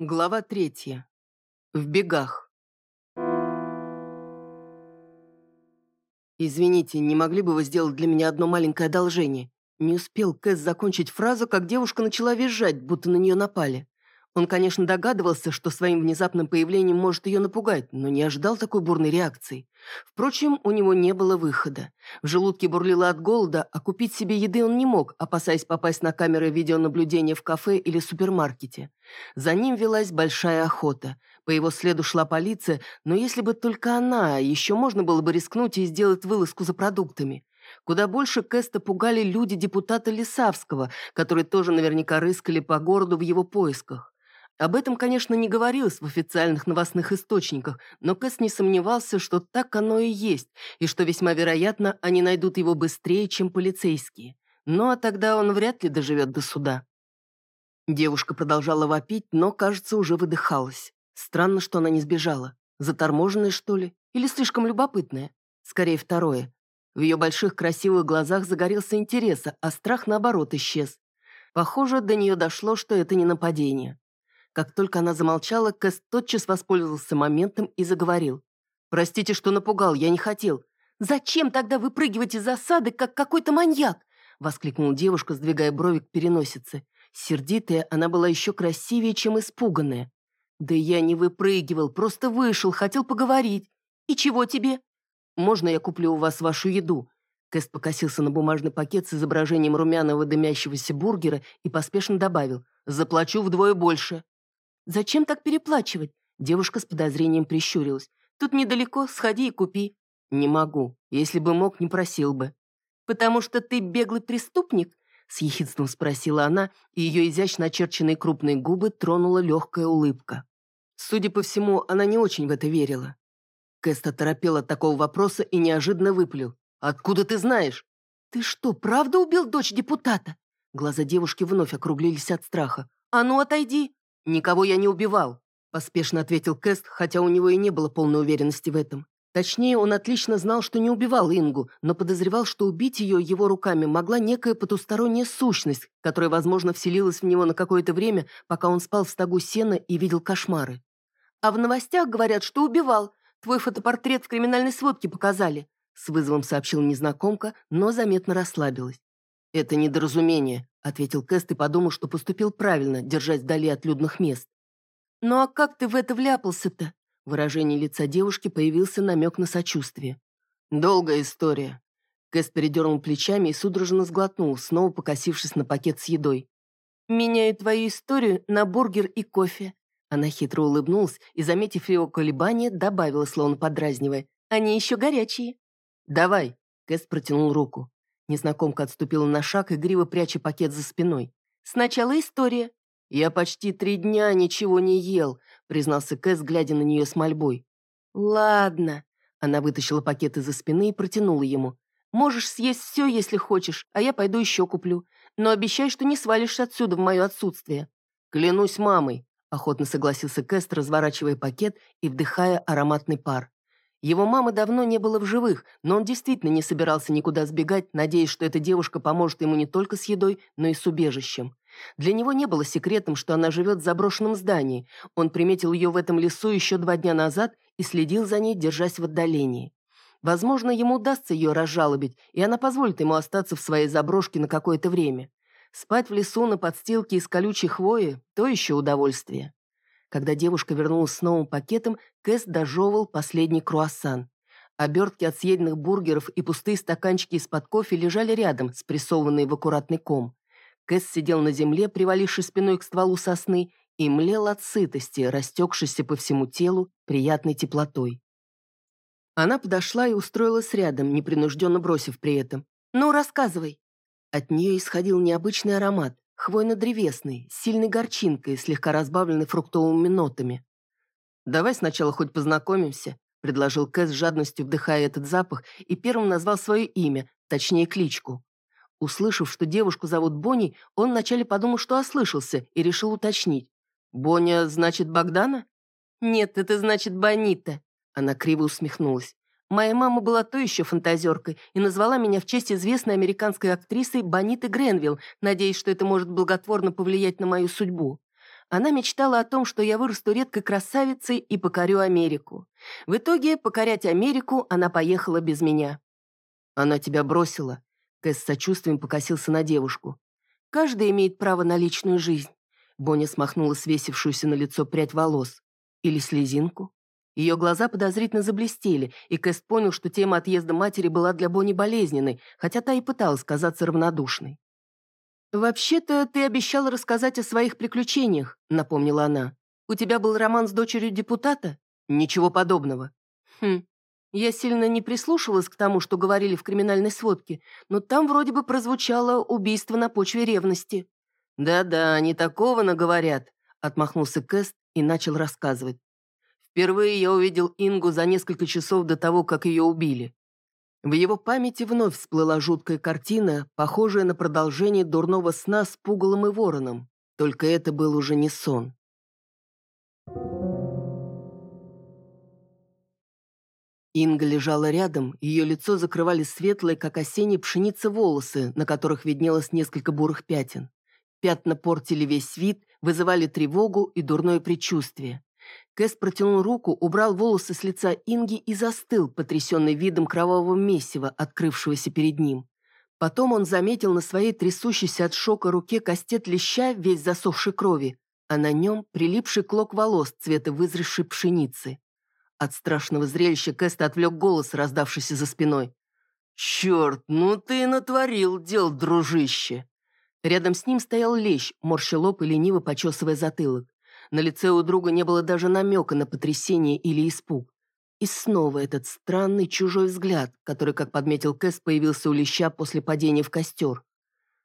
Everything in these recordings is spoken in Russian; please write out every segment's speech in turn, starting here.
Глава третья. В бегах. «Извините, не могли бы вы сделать для меня одно маленькое одолжение?» Не успел Кэс закончить фразу, как девушка начала визжать, будто на нее напали. Он, конечно, догадывался, что своим внезапным появлением может ее напугать, но не ожидал такой бурной реакции. Впрочем, у него не было выхода. В желудке бурлило от голода, а купить себе еды он не мог, опасаясь попасть на камеры видеонаблюдения в кафе или супермаркете. За ним велась большая охота. По его следу шла полиция, но если бы только она, еще можно было бы рискнуть и сделать вылазку за продуктами. Куда больше Кэста пугали люди депутата Лисавского, которые тоже наверняка рыскали по городу в его поисках. Об этом, конечно, не говорилось в официальных новостных источниках, но Кэс не сомневался, что так оно и есть, и что весьма вероятно, они найдут его быстрее, чем полицейские. Ну а тогда он вряд ли доживет до суда. Девушка продолжала вопить, но, кажется, уже выдыхалась. Странно, что она не сбежала. Заторможенная, что ли? Или слишком любопытная? Скорее, второе. В ее больших красивых глазах загорелся интерес, а страх, наоборот, исчез. Похоже, до нее дошло, что это не нападение. Как только она замолчала, Кэс тотчас воспользовался моментом и заговорил. «Простите, что напугал, я не хотел». «Зачем тогда выпрыгивать из засады, как какой-то маньяк?» — воскликнула девушка, сдвигая брови к переносице. Сердитая, она была еще красивее, чем испуганная. «Да я не выпрыгивал, просто вышел, хотел поговорить. И чего тебе?» «Можно я куплю у вас вашу еду?» Кэст покосился на бумажный пакет с изображением румяного дымящегося бургера и поспешно добавил. «Заплачу вдвое больше». «Зачем так переплачивать?» Девушка с подозрением прищурилась. «Тут недалеко, сходи и купи». «Не могу. Если бы мог, не просил бы». «Потому что ты беглый преступник?» С ехидством спросила она, и ее изящно очерченные крупные губы тронула легкая улыбка. Судя по всему, она не очень в это верила. Кэст оторопел от такого вопроса и неожиданно выпалил. «Откуда ты знаешь?» «Ты что, правда убил дочь депутата?» Глаза девушки вновь округлились от страха. «А ну, отойди!» «Никого я не убивал», – поспешно ответил Кэст, хотя у него и не было полной уверенности в этом. Точнее, он отлично знал, что не убивал Ингу, но подозревал, что убить ее его руками могла некая потусторонняя сущность, которая, возможно, вселилась в него на какое-то время, пока он спал в стогу сена и видел кошмары. «А в новостях говорят, что убивал. Твой фотопортрет в криминальной сводке показали», с вызовом сообщил незнакомка, но заметно расслабилась. «Это недоразумение», — ответил Кэст и подумал, что поступил правильно, держась вдали от людных мест. «Ну а как ты в это вляпался-то?» В выражении лица девушки появился намек на сочувствие. «Долгая история». Кэст передернул плечами и судорожно сглотнул, снова покосившись на пакет с едой. «Меняю твою историю на бургер и кофе». Она хитро улыбнулась и, заметив его колебания, добавила, словно подразнивая. «Они еще горячие». «Давай», — Кэст протянул руку. Незнакомка отступила на шаг, игриво пряча пакет за спиной. «Сначала история». «Я почти три дня ничего не ел», признался Кэс, глядя на нее с мольбой. «Ладно». Она вытащила пакет из-за спины и протянула ему. «Можешь съесть все, если хочешь, а я пойду еще куплю. Но обещай, что не свалишься отсюда в мое отсутствие». «Клянусь мамой», — охотно согласился Кэст, разворачивая пакет и вдыхая ароматный пар. Его мамы давно не было в живых, но он действительно не собирался никуда сбегать, надеясь, что эта девушка поможет ему не только с едой, но и с убежищем. Для него не было секретом, что она живет в заброшенном здании. Он приметил ее в этом лесу еще два дня назад и следил за ней, держась в отдалении. Возможно, ему удастся ее разжалобить, и она позволит ему остаться в своей заброшке на какое-то время. Спать в лесу на подстилке из колючей хвои – то еще удовольствие. Когда девушка вернулась с новым пакетом, Кэс дожевывал последний круассан. Обертки от съеденных бургеров и пустые стаканчики из-под кофе лежали рядом, спрессованные в аккуратный ком. Кэс сидел на земле, привалившись спиной к стволу сосны, и млел от сытости, растекшейся по всему телу приятной теплотой. Она подошла и устроилась рядом, непринужденно бросив при этом. «Ну, рассказывай». От нее исходил необычный аромат, хвойно-древесный, с сильной горчинкой, слегка разбавленной фруктовыми нотами. «Давай сначала хоть познакомимся», — предложил Кэс с жадностью, вдыхая этот запах, и первым назвал свое имя, точнее кличку. Услышав, что девушку зовут Бонни, он вначале подумал, что ослышался, и решил уточнить. «Боня значит Богдана?» «Нет, это значит Бонита», — она криво усмехнулась. Моя мама была то еще фантазеркой и назвала меня в честь известной американской актрисы Бониты Гренвилл, надеясь, что это может благотворно повлиять на мою судьбу. Она мечтала о том, что я вырасту редкой красавицей и покорю Америку. В итоге покорять Америку она поехала без меня. Она тебя бросила. Кэс с сочувствием покосился на девушку. Каждый имеет право на личную жизнь. Боня смахнула свесившуюся на лицо прядь волос. Или слезинку. Ее глаза подозрительно заблестели, и Кэс понял, что тема отъезда матери была для Бонни болезненной, хотя та и пыталась казаться равнодушной. «Вообще-то ты обещала рассказать о своих приключениях», — напомнила она. «У тебя был роман с дочерью депутата?» «Ничего подобного». «Хм, я сильно не прислушивалась к тому, что говорили в криминальной сводке, но там вроде бы прозвучало убийство на почве ревности». «Да-да, они такого наговорят», — отмахнулся Кэст и начал рассказывать. Впервые я увидел Ингу за несколько часов до того, как ее убили. В его памяти вновь всплыла жуткая картина, похожая на продолжение дурного сна с пугалом и вороном. Только это был уже не сон. Инга лежала рядом, ее лицо закрывали светлые, как осенняя пшеница, волосы, на которых виднелось несколько бурых пятен. Пятна портили весь вид, вызывали тревогу и дурное предчувствие. Кэс протянул руку, убрал волосы с лица Инги и застыл, потрясенный видом кровавого месива, открывшегося перед ним. Потом он заметил на своей трясущейся от шока руке кастет леща, весь засохший крови, а на нем прилипший клок волос цвета вызревшей пшеницы. От страшного зрелища Кэст отвлек голос, раздавшийся за спиной. «Черт, ну ты натворил дел, дружище!» Рядом с ним стоял лещ, морща лоб и лениво почесывая затылок. На лице у друга не было даже намека на потрясение или испуг. И снова этот странный чужой взгляд, который, как подметил Кэс, появился у леща после падения в костер.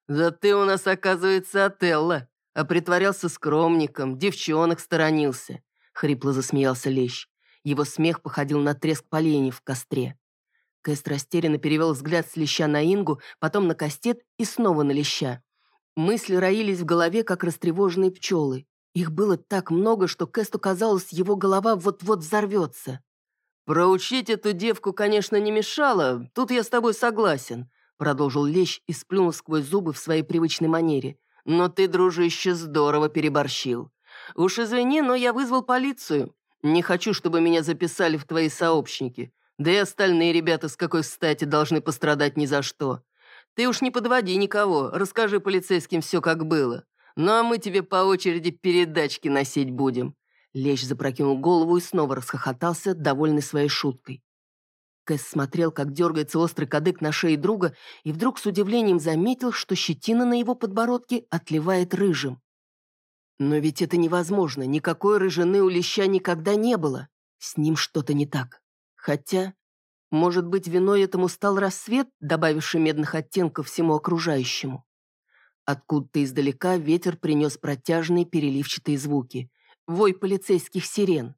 «Да ты у нас, оказывается, Отелло, а притворялся скромником, девчонок сторонился», — хрипло засмеялся лещ. Его смех походил на треск поленьев в костре. Кэст растерянно перевел взгляд с леща на Ингу, потом на кастет и снова на леща. Мысли роились в голове, как растревоженные пчелы. Их было так много, что Кэсту казалось, его голова вот-вот взорвется. «Проучить эту девку, конечно, не мешало, тут я с тобой согласен», продолжил Лещ и сплюнул сквозь зубы в своей привычной манере. «Но ты, дружище, здорово переборщил. Уж извини, но я вызвал полицию. Не хочу, чтобы меня записали в твои сообщники. Да и остальные ребята с какой стати должны пострадать ни за что. Ты уж не подводи никого, расскажи полицейским все, как было. Ну а мы тебе по очереди передачки носить будем». Лещ запрокинул голову и снова расхохотался, довольный своей шуткой. Кэс смотрел, как дергается острый кадык на шее друга, и вдруг с удивлением заметил, что щетина на его подбородке отливает рыжим. Но ведь это невозможно, никакой рыжины у леща никогда не было. С ним что-то не так. Хотя, может быть, виной этому стал рассвет, добавивший медных оттенков всему окружающему. Откуда-то издалека ветер принес протяжные переливчатые звуки. Вой полицейских сирен.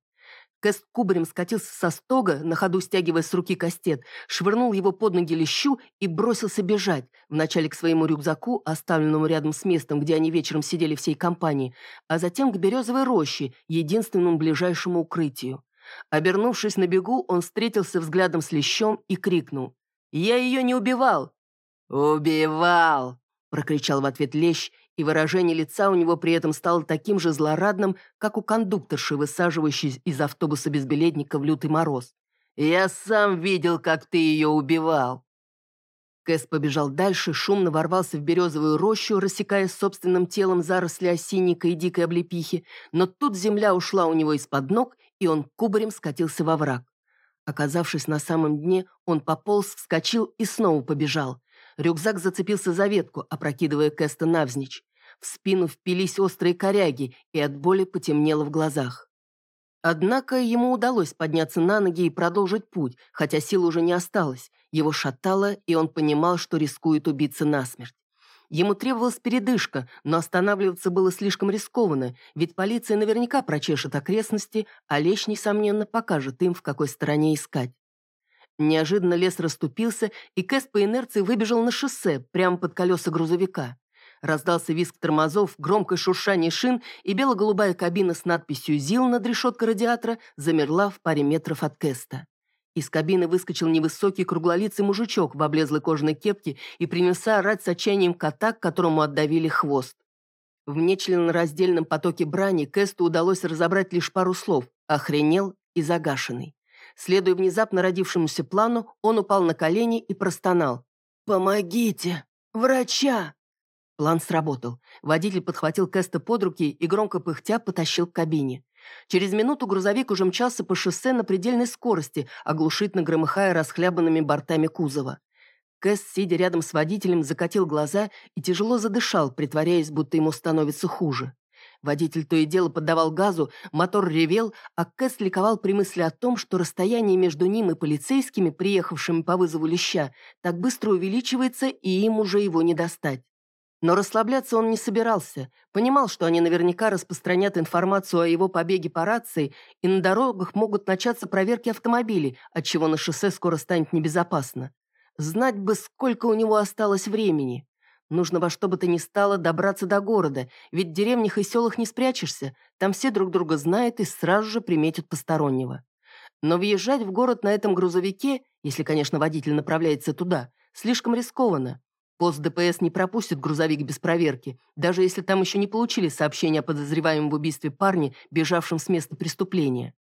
Кэст кубарем скатился со стога, на ходу стягивая с руки кастет, швырнул его под ноги лещу и бросился бежать, вначале к своему рюкзаку, оставленному рядом с местом, где они вечером сидели всей компанией, а затем к березовой роще, единственному ближайшему укрытию. Обернувшись на бегу, он встретился взглядом с лещом и крикнул. «Я ее не убивал!» «Убивал!» Прокричал в ответ лещ, и выражение лица у него при этом стало таким же злорадным, как у кондукторши, высаживающей из автобуса безбилетника в лютый мороз. «Я сам видел, как ты ее убивал!» Кэс побежал дальше, шумно ворвался в березовую рощу, рассекая собственным телом заросли осинника и дикой облепихи, но тут земля ушла у него из-под ног, и он кубарем скатился во враг. Оказавшись на самом дне, он пополз, вскочил и снова побежал. Рюкзак зацепился за ветку, опрокидывая Кэста навзничь. В спину впились острые коряги, и от боли потемнело в глазах. Однако ему удалось подняться на ноги и продолжить путь, хотя сил уже не осталось. Его шатало, и он понимал, что рискует убиться насмерть. Ему требовалась передышка, но останавливаться было слишком рискованно, ведь полиция наверняка прочешет окрестности, а Лещ, несомненно, покажет им, в какой стороне искать. Неожиданно лес расступился, и Кэс по инерции выбежал на шоссе, прямо под колеса грузовика. Раздался визг тормозов, громкое шуршание шин, и бело-голубая кабина с надписью «ЗИЛ» над решеткой радиатора замерла в паре метров от Кэста. Из кабины выскочил невысокий круглолицый мужичок в облезлой кожаной кепке и принялся орать с отчаянием кота, которому отдавили хвост. В нечленораздельном потоке брани Кэсту удалось разобрать лишь пару слов «охренел» и «загашенный». Следуя внезапно родившемуся плану, он упал на колени и простонал. «Помогите! Врача!» План сработал. Водитель подхватил Кэста под руки и, громко пыхтя, потащил к кабине. Через минуту грузовик уже мчался по шоссе на предельной скорости, оглушительно громыхая расхлябанными бортами кузова. Кэс, сидя рядом с водителем, закатил глаза и тяжело задышал, притворяясь, будто ему становится хуже. Водитель то и дело поддавал газу, мотор ревел, а Кэс ликовал при мысли о том, что расстояние между ним и полицейскими, приехавшими по вызову леща, так быстро увеличивается, и им уже его не достать. Но расслабляться он не собирался, понимал, что они наверняка распространят информацию о его побеге по рации, и на дорогах могут начаться проверки автомобилей, отчего на шоссе скоро станет небезопасно. Знать бы, сколько у него осталось времени. Нужно во что бы то ни стало добраться до города, ведь в деревнях и селах не спрячешься, там все друг друга знают и сразу же приметят постороннего. Но въезжать в город на этом грузовике, если, конечно, водитель направляется туда, слишком рискованно. Пост ДПС не пропустит грузовик без проверки, даже если там еще не получили сообщение о подозреваемом в убийстве парне, бежавшем с места преступления.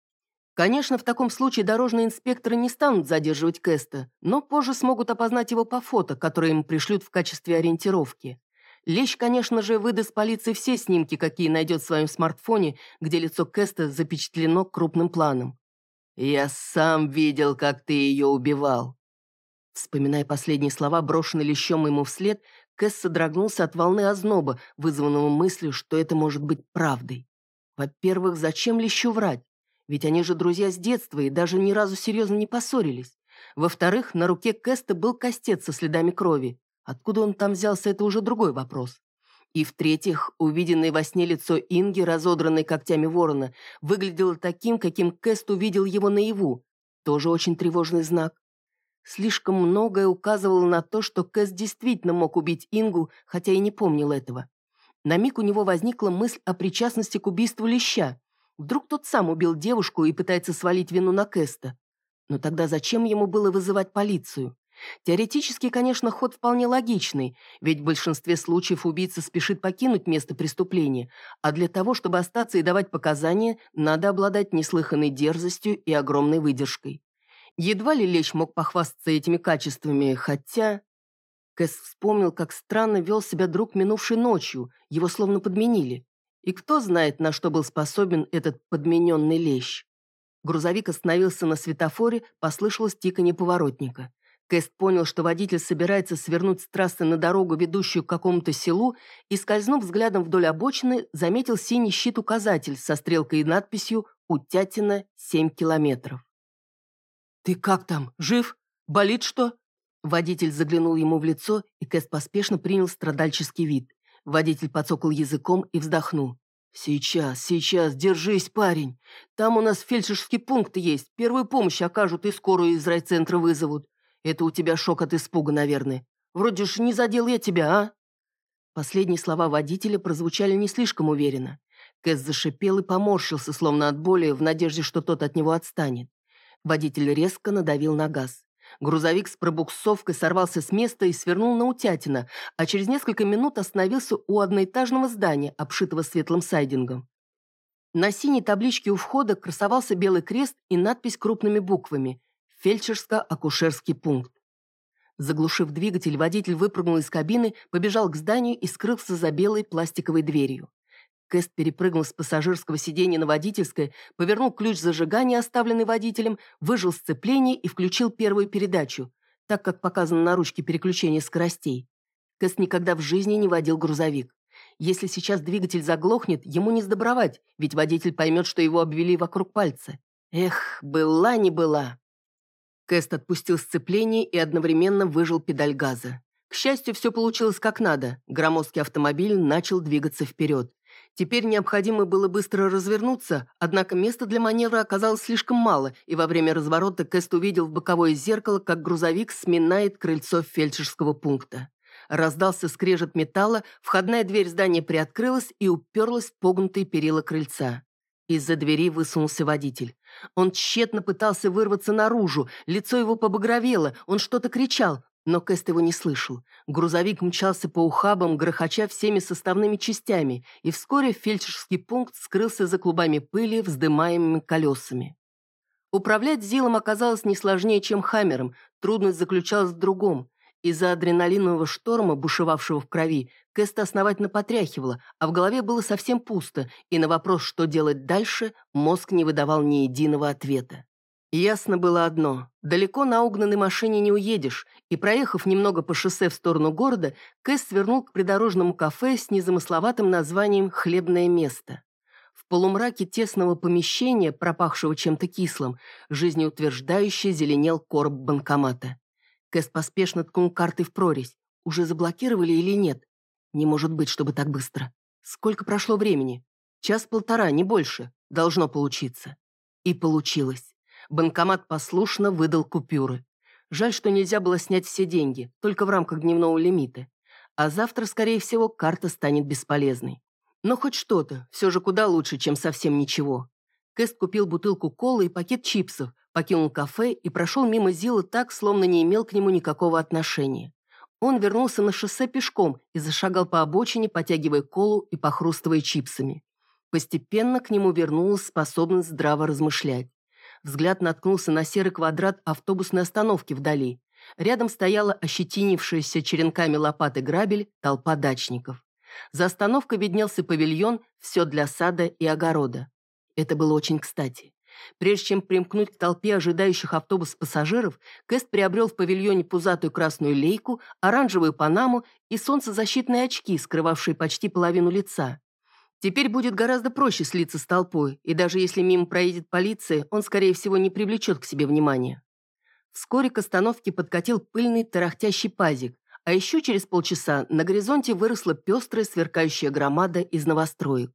Конечно, в таком случае дорожные инспекторы не станут задерживать Кэста, но позже смогут опознать его по фото, которые им пришлют в качестве ориентировки. Лещ, конечно же, выдаст полиции все снимки, какие найдет в своем смартфоне, где лицо Кэста запечатлено крупным планом. «Я сам видел, как ты ее убивал», Вспоминая последние слова, брошенные лещом ему вслед, Кэс содрогнулся от волны озноба, вызванного мыслью, что это может быть правдой. Во-первых, зачем лещу врать? Ведь они же друзья с детства и даже ни разу серьезно не поссорились. Во-вторых, на руке Кэста был костец со следами крови. Откуда он там взялся, это уже другой вопрос. И в-третьих, увиденное во сне лицо Инги, разодранное когтями ворона, выглядело таким, каким Кэст увидел его наяву. Тоже очень тревожный знак. Слишком многое указывало на то, что Кэс действительно мог убить Ингу, хотя и не помнил этого. На миг у него возникла мысль о причастности к убийству Леща. Вдруг тот сам убил девушку и пытается свалить вину на Кэста. Но тогда зачем ему было вызывать полицию? Теоретически, конечно, ход вполне логичный, ведь в большинстве случаев убийца спешит покинуть место преступления, а для того, чтобы остаться и давать показания, надо обладать неслыханной дерзостью и огромной выдержкой. Едва ли Лещ мог похвастаться этими качествами, хотя... Кэс вспомнил, как странно вел себя друг минувшей ночью, его словно подменили. И кто знает, на что был способен этот подмененный лещ. Грузовик остановился на светофоре, послышалось тиканье поворотника. Кэст понял, что водитель собирается свернуть с трассы на дорогу, ведущую к какому-то селу, и, скользнув взглядом вдоль обочины, заметил синий щит-указатель со стрелкой и надписью «Утятина 7 километров». «Ты как там? Жив? Болит что?» Водитель заглянул ему в лицо, и Кэс поспешно принял страдальческий вид. Водитель подсокал языком и вздохнул. «Сейчас, сейчас, держись, парень. Там у нас фельдшерский пункт есть. Первую помощь окажут и скорую из райцентра вызовут. Это у тебя шок от испуга, наверное. Вроде ж не задел я тебя, а?» Последние слова водителя прозвучали не слишком уверенно. Кэс зашипел и поморщился, словно от боли, в надежде, что тот от него отстанет. Водитель резко надавил на газ. Грузовик с пробуксовкой сорвался с места и свернул на Утятина, а через несколько минут остановился у одноэтажного здания, обшитого светлым сайдингом. На синей табличке у входа красовался белый крест и надпись крупными буквами «Фельдшерско-акушерский пункт». Заглушив двигатель, водитель выпрыгнул из кабины, побежал к зданию и скрылся за белой пластиковой дверью. Кэст перепрыгнул с пассажирского сиденья на водительское, повернул ключ зажигания, оставленный водителем, выжил сцепление и включил первую передачу, так как показано на ручке переключения скоростей. Кэст никогда в жизни не водил грузовик. Если сейчас двигатель заглохнет, ему не сдобровать, ведь водитель поймет, что его обвели вокруг пальца. Эх, была не была. Кэст отпустил сцепление и одновременно выжил педаль газа. К счастью, все получилось как надо. Громоздкий автомобиль начал двигаться вперед. Теперь необходимо было быстро развернуться, однако места для маневра оказалось слишком мало, и во время разворота Кэст увидел в боковое зеркало, как грузовик сминает крыльцо фельдшерского пункта. Раздался скрежет металла, входная дверь здания приоткрылась и уперлась в погнутые перила крыльца. Из-за двери высунулся водитель. Он тщетно пытался вырваться наружу, лицо его побагровело, он что-то кричал, Но Кэст его не слышал. Грузовик мчался по ухабам, грохоча всеми составными частями, и вскоре фельдшерский пункт скрылся за клубами пыли, вздымаемыми колесами. Управлять Зилом оказалось не сложнее, чем Хаммером, трудность заключалась в другом. Из-за адреналинового шторма, бушевавшего в крови, Кэста основательно потряхивала, а в голове было совсем пусто, и на вопрос, что делать дальше, мозг не выдавал ни единого ответа. Ясно было одно – далеко на угнанной машине не уедешь, и, проехав немного по шоссе в сторону города, Кэс свернул к придорожному кафе с незамысловатым названием «Хлебное место». В полумраке тесного помещения, пропахшего чем-то кислым, жизнеутверждающе зеленел короб банкомата. Кэс поспешно ткнул картой в прорезь. Уже заблокировали или нет? Не может быть, чтобы так быстро. Сколько прошло времени? Час-полтора, не больше. Должно получиться. И получилось. Банкомат послушно выдал купюры. Жаль, что нельзя было снять все деньги, только в рамках дневного лимита. А завтра, скорее всего, карта станет бесполезной. Но хоть что-то, все же куда лучше, чем совсем ничего. Кэст купил бутылку колы и пакет чипсов, покинул кафе и прошел мимо Зила так, словно не имел к нему никакого отношения. Он вернулся на шоссе пешком и зашагал по обочине, потягивая колу и похрустывая чипсами. Постепенно к нему вернулась способность здраво размышлять. Взгляд наткнулся на серый квадрат автобусной остановки вдали. Рядом стояла ощетинившаяся черенками лопаты грабель толпа дачников. За остановкой виднелся павильон «Все для сада и огорода». Это было очень кстати. Прежде чем примкнуть к толпе ожидающих автобус пассажиров, Кэст приобрел в павильоне пузатую красную лейку, оранжевую панаму и солнцезащитные очки, скрывавшие почти половину лица. Теперь будет гораздо проще слиться с толпой, и даже если мимо проедет полиция, он, скорее всего, не привлечет к себе внимания. Вскоре к остановке подкатил пыльный тарахтящий пазик, а еще через полчаса на горизонте выросла пестрая сверкающая громада из новостроек.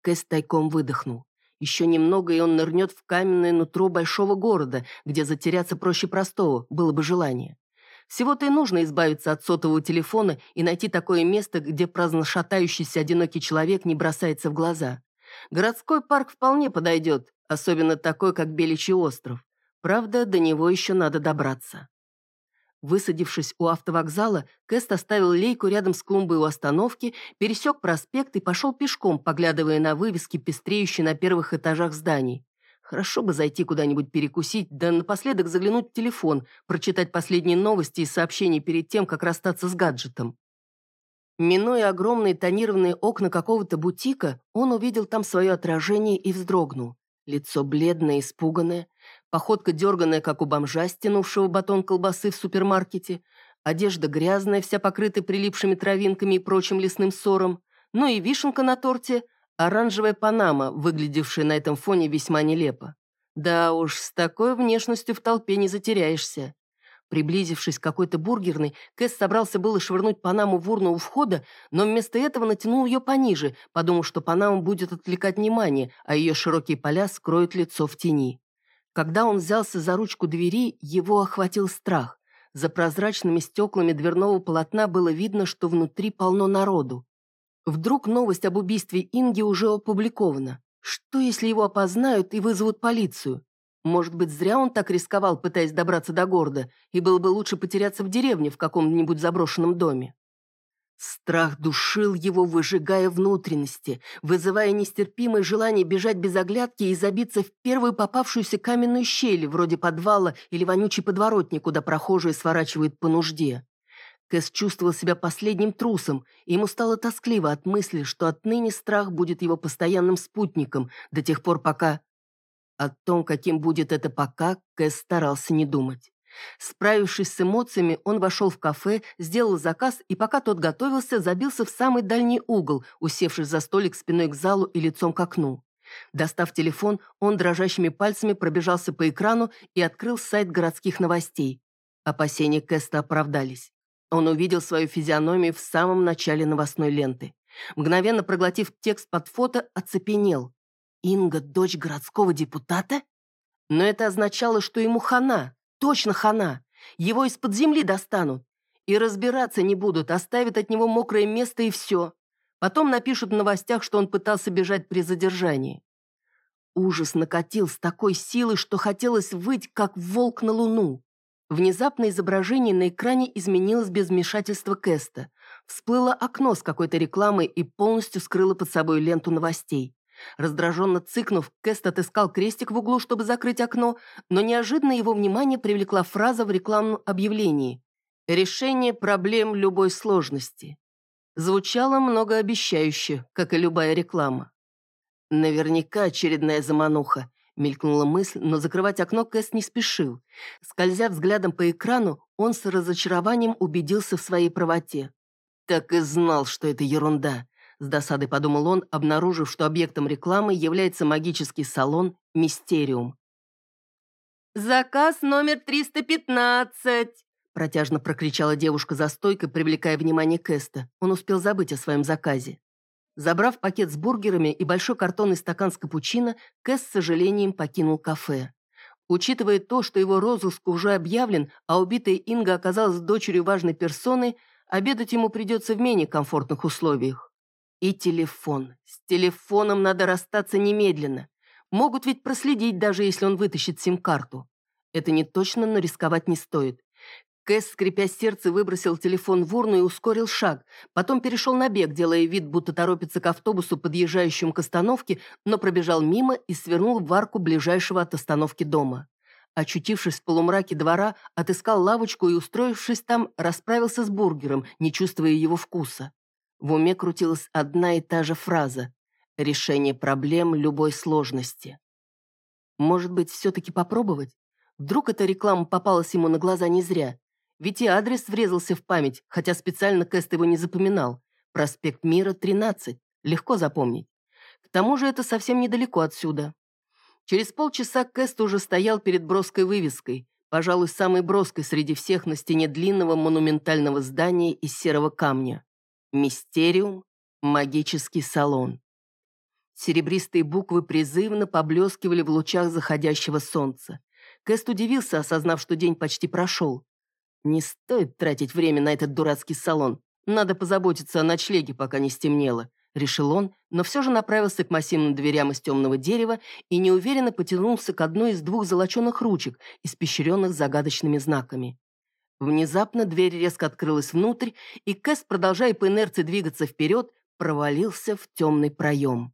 Кэс тайком выдохнул. Еще немного, и он нырнет в каменное нутро большого города, где затеряться проще простого, было бы желание. Всего-то и нужно избавиться от сотового телефона и найти такое место, где праздно шатающийся одинокий человек не бросается в глаза. Городской парк вполне подойдет, особенно такой, как Беличий остров. Правда, до него еще надо добраться. Высадившись у автовокзала, Кэст оставил лейку рядом с клумбой у остановки, пересек проспект и пошел пешком, поглядывая на вывески, пестреющие на первых этажах зданий. Хорошо бы зайти куда-нибудь перекусить, да напоследок заглянуть в телефон, прочитать последние новости и сообщения перед тем, как расстаться с гаджетом. Минуя огромные тонированные окна какого-то бутика, он увидел там свое отражение и вздрогнул. Лицо бледное, испуганное, походка дерганная, как у бомжа, стянувшего батон колбасы в супермаркете, одежда грязная, вся покрытая прилипшими травинками и прочим лесным ссором, ну и вишенка на торте – Оранжевая панама, выглядевшая на этом фоне весьма нелепо. Да уж, с такой внешностью в толпе не затеряешься. Приблизившись к какой-то бургерной, Кэс собрался было швырнуть Панаму в урну у входа, но вместо этого натянул ее пониже, подумав, что Панама будет отвлекать внимание, а ее широкие поля скроют лицо в тени. Когда он взялся за ручку двери, его охватил страх. За прозрачными стеклами дверного полотна было видно, что внутри полно народу. Вдруг новость об убийстве Инги уже опубликована. Что, если его опознают и вызовут полицию? Может быть, зря он так рисковал, пытаясь добраться до города, и было бы лучше потеряться в деревне в каком-нибудь заброшенном доме. Страх душил его, выжигая внутренности, вызывая нестерпимое желание бежать без оглядки и забиться в первую попавшуюся каменную щель, вроде подвала или вонючий подворотни, куда прохожие сворачивают по нужде. Кэс чувствовал себя последним трусом, и ему стало тоскливо от мысли, что отныне страх будет его постоянным спутником до тех пор, пока... О том, каким будет это пока, Кэс старался не думать. Справившись с эмоциями, он вошел в кафе, сделал заказ и, пока тот готовился, забился в самый дальний угол, усевшись за столик спиной к залу и лицом к окну. Достав телефон, он дрожащими пальцами пробежался по экрану и открыл сайт городских новостей. Опасения Кэста оправдались. Он увидел свою физиономию в самом начале новостной ленты. Мгновенно проглотив текст под фото, оцепенел. «Инга – дочь городского депутата?» Но это означало, что ему хана, точно хана. Его из-под земли достанут. И разбираться не будут, оставят от него мокрое место и все. Потом напишут в новостях, что он пытался бежать при задержании. Ужас накатил с такой силой, что хотелось выть, как волк на луну. Внезапно изображение на экране изменилось без вмешательства Кэста. Всплыло окно с какой-то рекламой и полностью скрыло под собой ленту новостей. Раздраженно цыкнув, Кэст отыскал крестик в углу, чтобы закрыть окно, но неожиданно его внимание привлекла фраза в рекламном объявлении «Решение проблем любой сложности». Звучало многообещающе, как и любая реклама. Наверняка очередная замануха, Мелькнула мысль, но закрывать окно Кэс не спешил. Скользя взглядом по экрану, он с разочарованием убедился в своей правоте. «Так и знал, что это ерунда», — с досадой подумал он, обнаружив, что объектом рекламы является магический салон «Мистериум». «Заказ номер 315!» Протяжно прокричала девушка за стойкой, привлекая внимание Кэста. Он успел забыть о своем заказе. Забрав пакет с бургерами и большой картонный стакан с капучино, Кэс с сожалением покинул кафе. Учитывая то, что его розыск уже объявлен, а убитая Инга оказалась дочерью важной персоны, обедать ему придется в менее комфортных условиях. И телефон. С телефоном надо расстаться немедленно. Могут ведь проследить, даже если он вытащит сим-карту. Это не точно, но рисковать не стоит. Кэс, скрипя сердце, выбросил телефон в урну и ускорил шаг. Потом перешел на бег, делая вид, будто торопится к автобусу, подъезжающему к остановке, но пробежал мимо и свернул в арку ближайшего от остановки дома. Очутившись в полумраке двора, отыскал лавочку и, устроившись там, расправился с бургером, не чувствуя его вкуса. В уме крутилась одна и та же фраза «Решение проблем любой сложности». Может быть, все-таки попробовать? Вдруг эта реклама попалась ему на глаза не зря? Ведь и адрес врезался в память, хотя специально Кэст его не запоминал. Проспект Мира, 13. Легко запомнить. К тому же это совсем недалеко отсюда. Через полчаса Кэст уже стоял перед броской вывеской, пожалуй, самой броской среди всех на стене длинного монументального здания из серого камня. Мистериум, магический салон. Серебристые буквы призывно поблескивали в лучах заходящего солнца. Кэст удивился, осознав, что день почти прошел. Не стоит тратить время на этот дурацкий салон. Надо позаботиться о ночлеге, пока не стемнело. Решил он, но все же направился к массивным дверям из темного дерева и неуверенно потянулся к одной из двух золоченых ручек, испещренных загадочными знаками. Внезапно дверь резко открылась внутрь, и Кэс, продолжая по инерции двигаться вперед, провалился в темный проем.